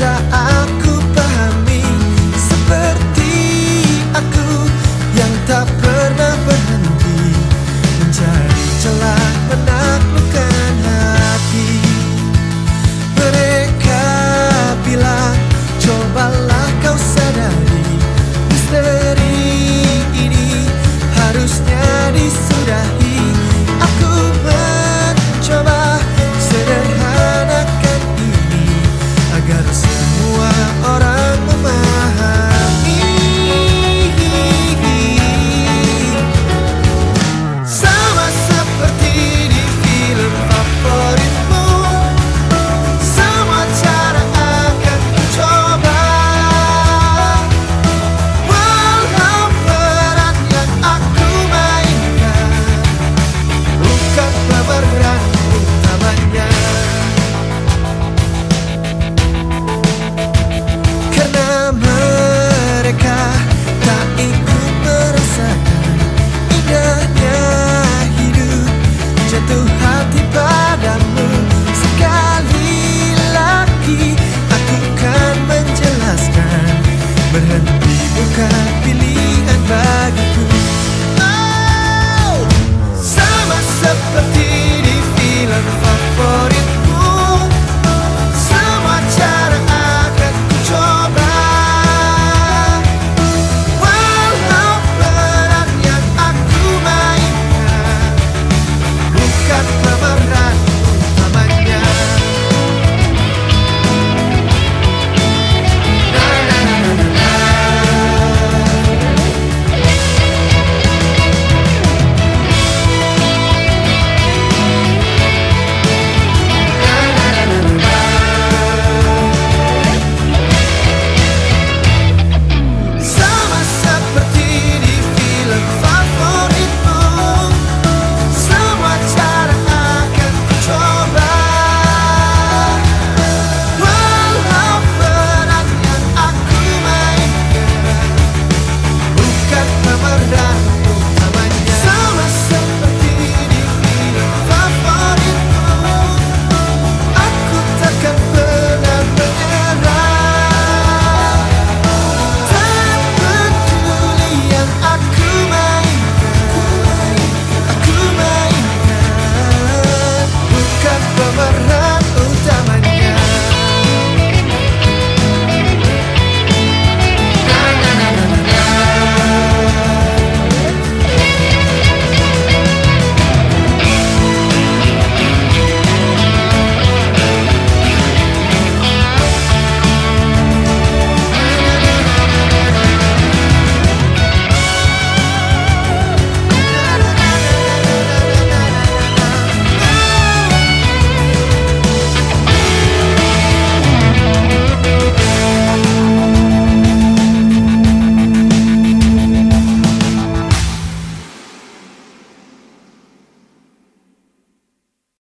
I.